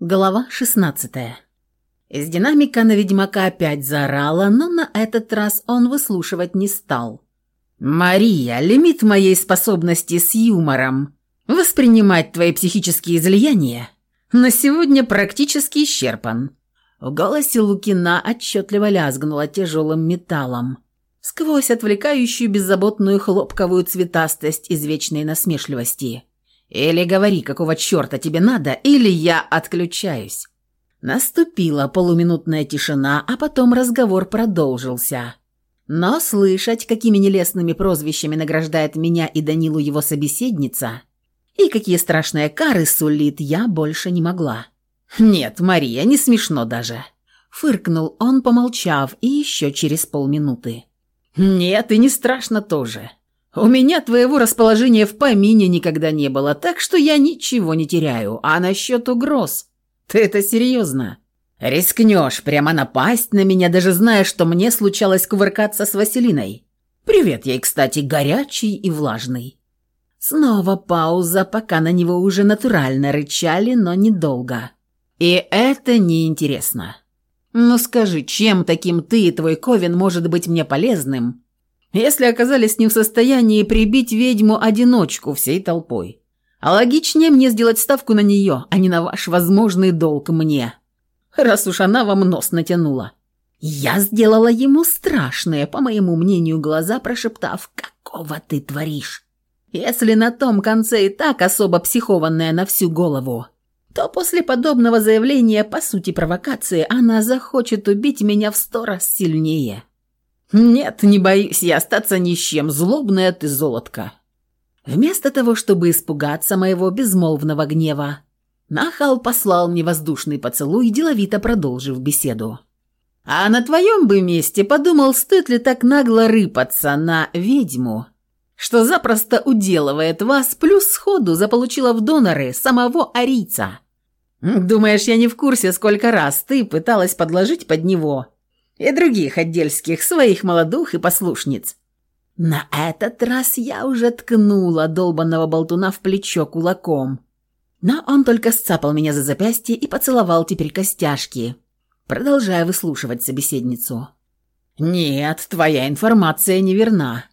Глава 16 Из динамика на ведьмака опять заорала, но на этот раз он выслушивать не стал. «Мария, лимит моей способности с юмором воспринимать твои психические излияния на сегодня практически исчерпан». В голосе Лукина отчетливо лязгнуло тяжелым металлом, сквозь отвлекающую беззаботную хлопковую цветастость извечной насмешливости. Или говори, какого черта тебе надо, или я отключаюсь». Наступила полуминутная тишина, а потом разговор продолжился. Но слышать, какими нелестными прозвищами награждает меня и Данилу его собеседница, и какие страшные кары сулит, я больше не могла. «Нет, Мария, не смешно даже», — фыркнул он, помолчав, и еще через полминуты. «Нет, и не страшно тоже. У меня твоего расположения в помине никогда не было, так что я ничего не теряю. А насчет угроз? Ты это серьезно? Рискнешь прямо напасть на меня, даже зная, что мне случалось кувыркаться с Василиной? Привет ей, кстати, горячий и влажный. Снова пауза, пока на него уже натурально рычали, но недолго. И это неинтересно. Ну скажи, чем таким ты и твой Ковен может быть мне полезным, если оказались не в состоянии прибить ведьму-одиночку всей толпой. А логичнее мне сделать ставку на нее, а не на ваш возможный долг мне, раз уж она вам нос натянула. Я сделала ему страшные, по моему мнению, глаза, прошептав «Какого ты творишь?» Если на том конце и так особо психованная на всю голову, то после подобного заявления, по сути провокации, она захочет убить меня в сто раз сильнее. «Нет, не боюсь я остаться ни с чем, злобная ты золотка». Вместо того, чтобы испугаться моего безмолвного гнева, Нахал послал мне воздушный поцелуй, деловито продолжив беседу. «А на твоем бы месте подумал, стоит ли так нагло рыпаться на ведьму, что запросто уделывает вас, плюс сходу заполучила в доноры самого арийца. Думаешь, я не в курсе, сколько раз ты пыталась подложить под него и других отдельских своих молодух и послушниц. На этот раз я уже ткнула долбанного болтуна в плечо кулаком. Но он только сцапал меня за запястье и поцеловал теперь костяшки, продолжая выслушивать собеседницу. «Нет, твоя информация неверна.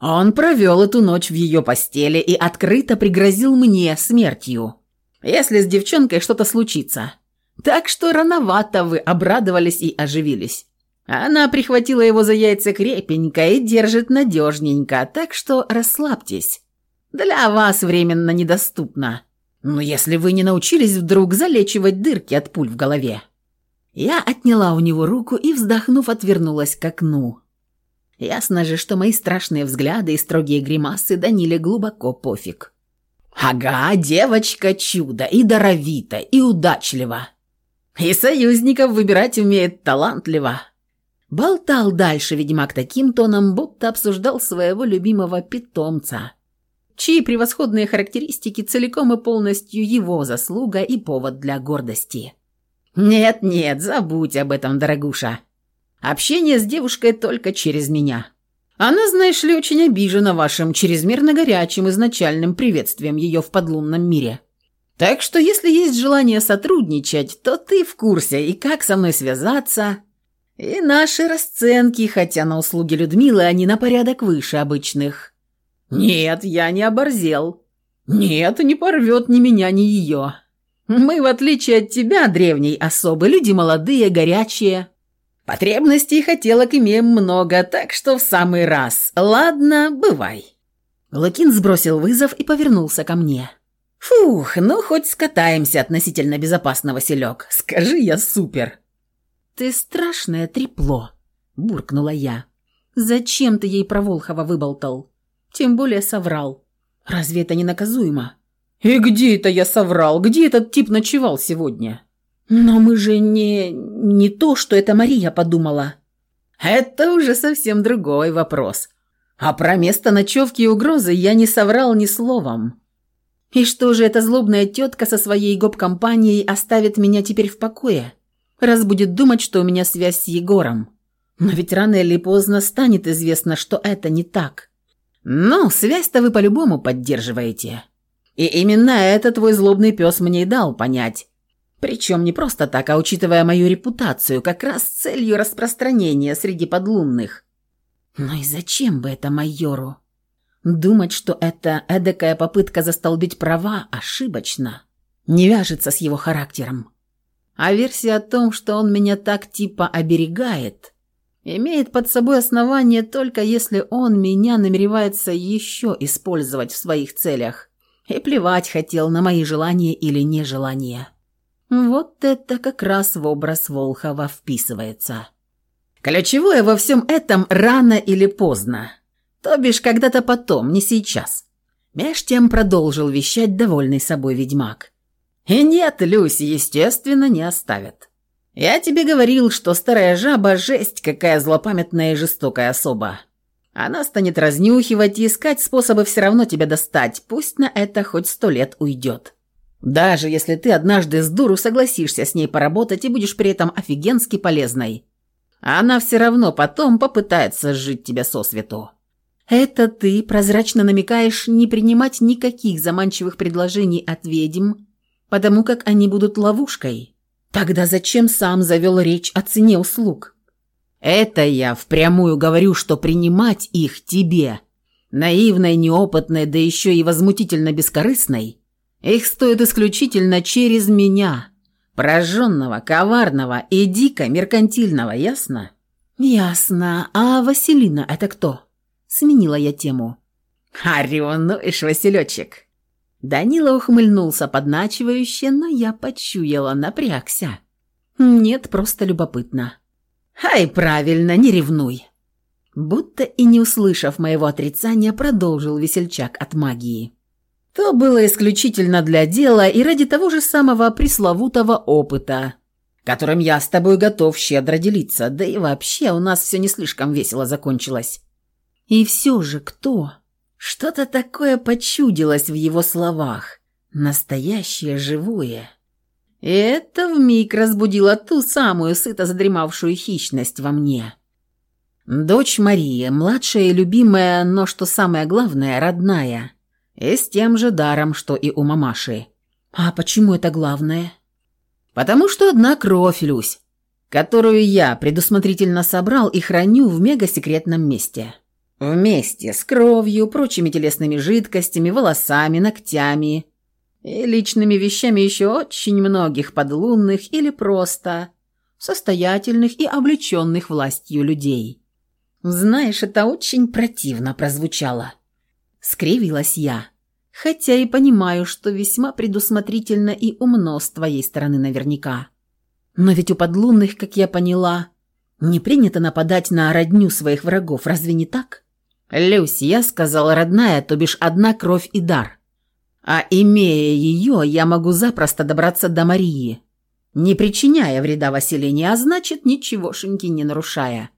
Он провел эту ночь в ее постели и открыто пригрозил мне смертью, если с девчонкой что-то случится. Так что рановато вы обрадовались и оживились. Она прихватила его за яйца крепенько и держит надежненько, так что расслабьтесь. Для вас временно недоступно. Но если вы не научились вдруг залечивать дырки от пуль в голове. Я отняла у него руку и, вздохнув, отвернулась к окну. Ясно же, что мои страшные взгляды и строгие гримасы Даниле глубоко пофиг. Ага, девочка чудо, и даровита, и удачлива. И союзников выбирать умеет талантливо. Болтал дальше ведьмак таким тоном, будто обсуждал своего любимого питомца, чьи превосходные характеристики целиком и полностью его заслуга и повод для гордости. «Нет-нет, забудь об этом, дорогуша. Общение с девушкой только через меня. Она, знаешь ли, очень обижена вашим чрезмерно горячим изначальным приветствием ее в подлунном мире. Так что, если есть желание сотрудничать, то ты в курсе, и как со мной связаться, и наши расценки, хотя на услуги Людмилы они на порядок выше обычных. Нет, я не оборзел. Нет, не порвет ни меня, ни ее. Мы, в отличие от тебя, древней особы, люди молодые, горячие. Потребностей и хотелок имеем много, так что в самый раз. Ладно, бывай». Лакин сбросил вызов и повернулся ко мне. «Фух, ну хоть скатаемся относительно безопасно, Василек. Скажи, я супер». «Ты страшное трепло», – буркнула я. «Зачем ты ей про Волхова выболтал? Тем более соврал. Разве это не наказуемо?» «И где это я соврал? Где этот тип ночевал сегодня?» «Но мы же не... не то, что это Мария подумала». «Это уже совсем другой вопрос. А про место ночевки и угрозы я не соврал ни словом». «И что же эта злобная тетка со своей гоп-компанией оставит меня теперь в покое?» Раз будет думать, что у меня связь с Егором. Но ведь рано или поздно станет известно, что это не так. Ну, связь-то вы по-любому поддерживаете. И именно это твой злобный пес мне и дал понять. Причем не просто так, а учитывая мою репутацию, как раз с целью распространения среди подлунных. Но и зачем бы это майору? Думать, что это эдакая попытка застолбить права, ошибочно. Не вяжется с его характером. А версия о том, что он меня так типа оберегает, имеет под собой основание только если он меня намеревается еще использовать в своих целях. И плевать хотел на мои желания или нежелания. Вот это как раз в образ Волхова вписывается. Ключевое во всем этом рано или поздно. То бишь когда-то потом, не сейчас. Меж тем продолжил вещать довольный собой ведьмак. И нет, Люси, естественно, не оставят. Я тебе говорил, что старая жаба – жесть, какая злопамятная и жестокая особа. Она станет разнюхивать и искать способы все равно тебя достать, пусть на это хоть сто лет уйдет. Даже если ты однажды с дуру согласишься с ней поработать и будешь при этом офигенски полезной. Она все равно потом попытается сжить тебя со свету. Это ты прозрачно намекаешь не принимать никаких заманчивых предложений от ведьм, потому как они будут ловушкой. Тогда зачем сам завел речь о цене услуг? Это я впрямую говорю, что принимать их тебе, наивной, неопытной, да еще и возмутительно бескорыстной, их стоит исключительно через меня, прожженного, коварного и дико меркантильного, ясно? Ясно. А Василина это кто? Сменила я тему. Орион, ну ишь, Василечек. Данила ухмыльнулся подначивающе, но я почуяла, напрягся. Нет, просто любопытно. Ай, правильно, не ревнуй. Будто и не услышав моего отрицания, продолжил весельчак от магии. То было исключительно для дела и ради того же самого пресловутого опыта, которым я с тобой готов щедро делиться, да и вообще у нас все не слишком весело закончилось. И все же кто? Что-то такое почудилось в его словах, настоящее живое. И это вмиг разбудило ту самую сыто задремавшую хищность во мне. Дочь Мария, младшая и любимая, но, что самое главное, родная – и с тем же даром, что и у мамаши. А почему это главное? Потому что одна кровь, Люсь, которую я предусмотрительно собрал и храню в мегасекретном месте. Вместе с кровью, прочими телесными жидкостями, волосами, ногтями и личными вещами еще очень многих подлунных или просто состоятельных и облеченных властью людей. Знаешь, это очень противно прозвучало. Скривилась я. Хотя и понимаю, что весьма предусмотрительно и умно с твоей стороны наверняка. Но ведь у подлунных, как я поняла, не принято нападать на родню своих врагов, разве не так? Люси, я сказала родная, то бишь одна кровь и дар. А имея ее, я могу запросто добраться до Марии, не причиняя вреда Василине, а значит, ничегошеньки не нарушая.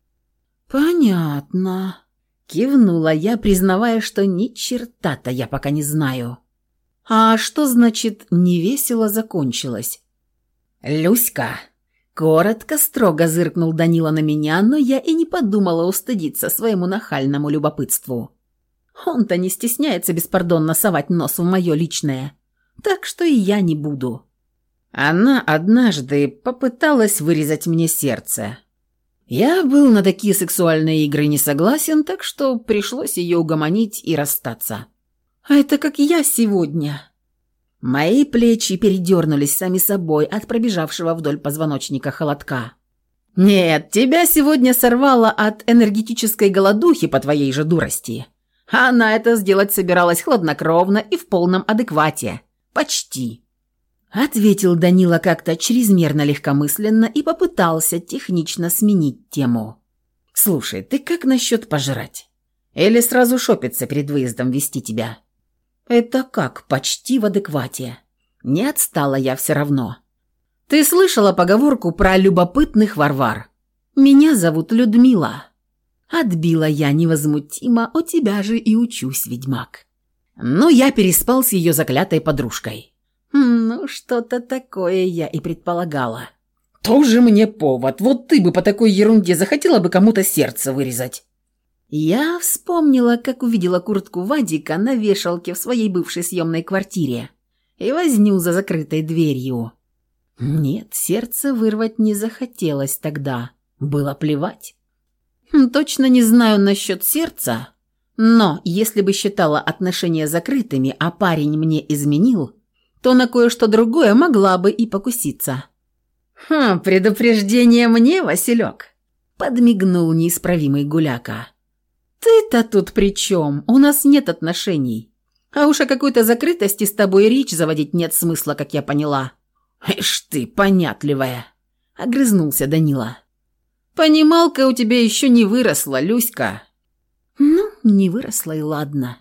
Понятно. Кивнула я, признавая, что ни черта-то я пока не знаю. А что значит «невесело закончилось»? «Люська!» Коротко, строго зыркнул Данила на меня, но я и не подумала устыдиться своему нахальному любопытству. Он-то не стесняется беспардонно совать нос в мое личное, так что и я не буду. Она однажды попыталась вырезать мне сердце, я был на такие сексуальные игры не согласен, так что пришлось ее угомонить и расстаться. А это как я сегодня. Мои плечи передернулись сами собой от пробежавшего вдоль позвоночника холодка. «Нет, тебя сегодня сорвало от энергетической голодухи по твоей же дурости. Она это сделать собиралась хладнокровно и в полном адеквате. Почти». Ответил Данила как-то чрезмерно легкомысленно и попытался технично сменить тему. «Слушай, ты как насчет пожрать? Или сразу шопиться перед выездом вести тебя?» «Это как, почти в адеквате. Не отстала я все равно. Ты слышала поговорку про любопытных варвар? Меня зовут Людмила». Отбила я невозмутимо, у тебя же и учусь, ведьмак. Но я переспал с ее заклятой подружкой. «Ну, что-то такое я и предполагала». «Тоже мне повод. Вот ты бы по такой ерунде захотела бы кому-то сердце вырезать». Я вспомнила, как увидела куртку Вадика на вешалке в своей бывшей съемной квартире и возню за закрытой дверью. Нет, сердце вырвать не захотелось тогда. Было плевать. Хм, точно не знаю насчет сердца, но если бы считала отношения закрытыми, а парень мне изменил, то на кое-что другое могла бы и покуситься. «Хм, предупреждение мне, Василек!» – подмигнул неисправимый гуляка. «Ты-то тут при чем? У нас нет отношений. А уж о какой-то закрытости с тобой речь заводить нет смысла, как я поняла». «Ишь ты, понятливая!» – огрызнулся Данила. «Понималка у тебя еще не выросла, Люська». «Ну, не выросла и ладно.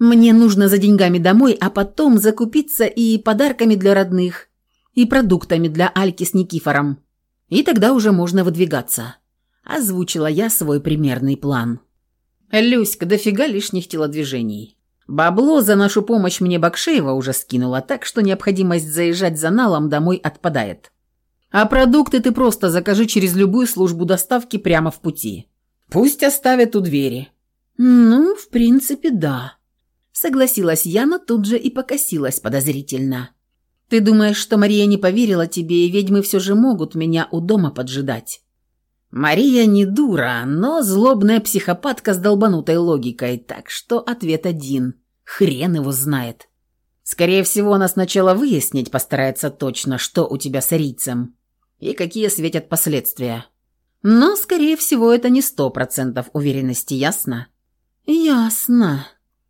Мне нужно за деньгами домой, а потом закупиться и подарками для родных, и продуктами для Альки с Никифором. И тогда уже можно выдвигаться». Озвучила я свой примерный план. «Люська, дофига лишних телодвижений. Бабло за нашу помощь мне Бакшеева уже скинула, так что необходимость заезжать за налом домой отпадает. А продукты ты просто закажи через любую службу доставки прямо в пути. Пусть оставят у двери». «Ну, в принципе, да», — согласилась я, но тут же и покосилась подозрительно. «Ты думаешь, что Мария не поверила тебе, и ведьмы все же могут меня у дома поджидать?» Мария не дура, но злобная психопатка с долбанутой логикой, так что ответ один. Хрен его знает. Скорее всего, она сначала выяснить постарается точно, что у тебя с арийцем и какие светят последствия. Но, скорее всего, это не сто процентов уверенности, ясно? Ясно.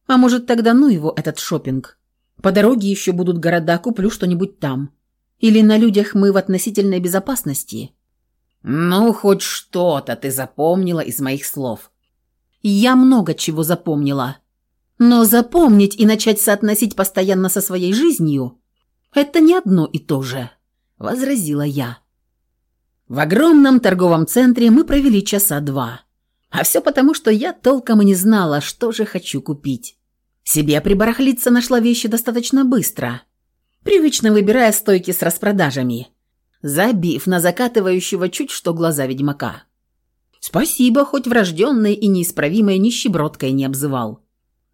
А может, тогда ну его, этот шопинг. По дороге еще будут города, куплю что-нибудь там. Или на людях мы в относительной безопасности. «Ну, хоть что-то ты запомнила из моих слов». «Я много чего запомнила. Но запомнить и начать соотносить постоянно со своей жизнью – это не одно и то же», – возразила я. В огромном торговом центре мы провели часа два. А все потому, что я толком и не знала, что же хочу купить. Себе прибарахлиться нашла вещи достаточно быстро, привычно выбирая стойки с распродажами – забив на закатывающего чуть что глаза ведьмака. Спасибо, хоть врожденной и неисправимой нищебродкой не обзывал.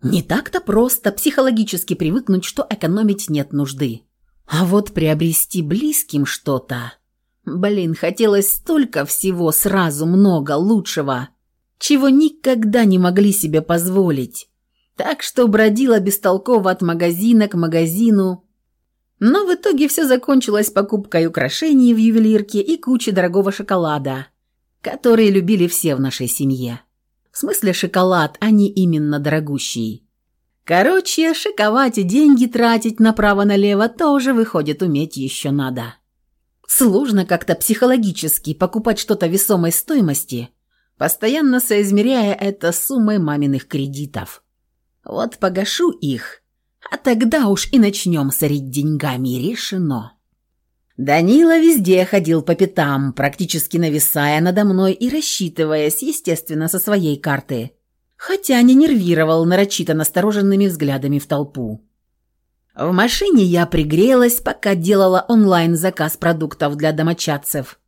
Не так-то просто психологически привыкнуть, что экономить нет нужды. А вот приобрести близким что-то... Блин, хотелось столько всего, сразу много, лучшего, чего никогда не могли себе позволить. Так что бродила бестолково от магазина к магазину, но в итоге все закончилось покупкой украшений в ювелирке и кучей дорогого шоколада, который любили все в нашей семье. В смысле шоколад, а не именно дорогущий. Короче, шиковать и деньги тратить направо-налево тоже, выходит, уметь еще надо. Сложно как-то психологически покупать что-то весомой стоимости, постоянно соизмеряя это суммой маминых кредитов. Вот погашу их, а тогда уж и начнем сорить деньгами, решено. Данила везде ходил по пятам, практически нависая надо мной и рассчитываясь, естественно, со своей карты, хотя не нервировал нарочито настороженными взглядами в толпу. В машине я пригрелась, пока делала онлайн-заказ продуктов для домочадцев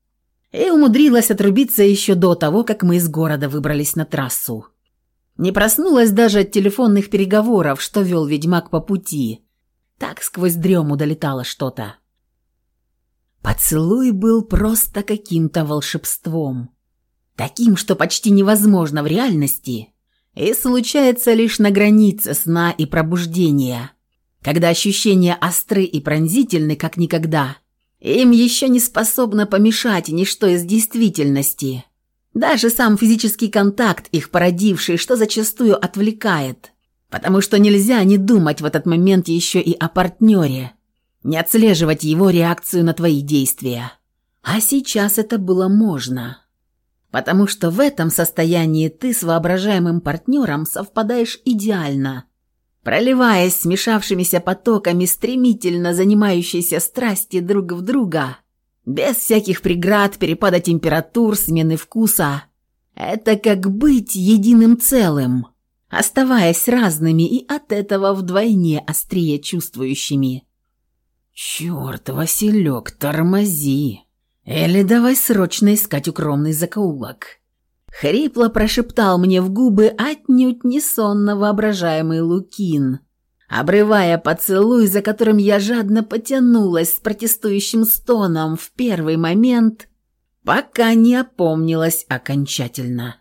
и умудрилась отрубиться еще до того, как мы из города выбрались на трассу. Не проснулась даже от телефонных переговоров, что вел ведьмак по пути. Так сквозь дрему долетало что-то. Поцелуй был просто каким-то волшебством. Таким, что почти невозможно в реальности и случается лишь на границе сна и пробуждения, когда ощущения остры и пронзительны, как никогда. Им еще не способно помешать ничто из действительности. Даже сам физический контакт, их породивший, что зачастую отвлекает. Потому что нельзя не думать в этот момент еще и о партнере, не отслеживать его реакцию на твои действия. А сейчас это было можно. Потому что в этом состоянии ты с воображаемым партнером совпадаешь идеально, проливаясь смешавшимися потоками стремительно занимающейся страсти друг в друга – без всяких преград, перепада температур, смены вкуса. Это как быть единым целым, оставаясь разными и от этого вдвойне острее чувствующими. «Черт, Василек, тормози! Или давай срочно искать укромный закоулок!» Хрипло прошептал мне в губы отнюдь не сонно воображаемый Лукин, обрывая поцелуй, за которым я жадно потянулась с протестующим стоном в первый момент, пока не опомнилась окончательно.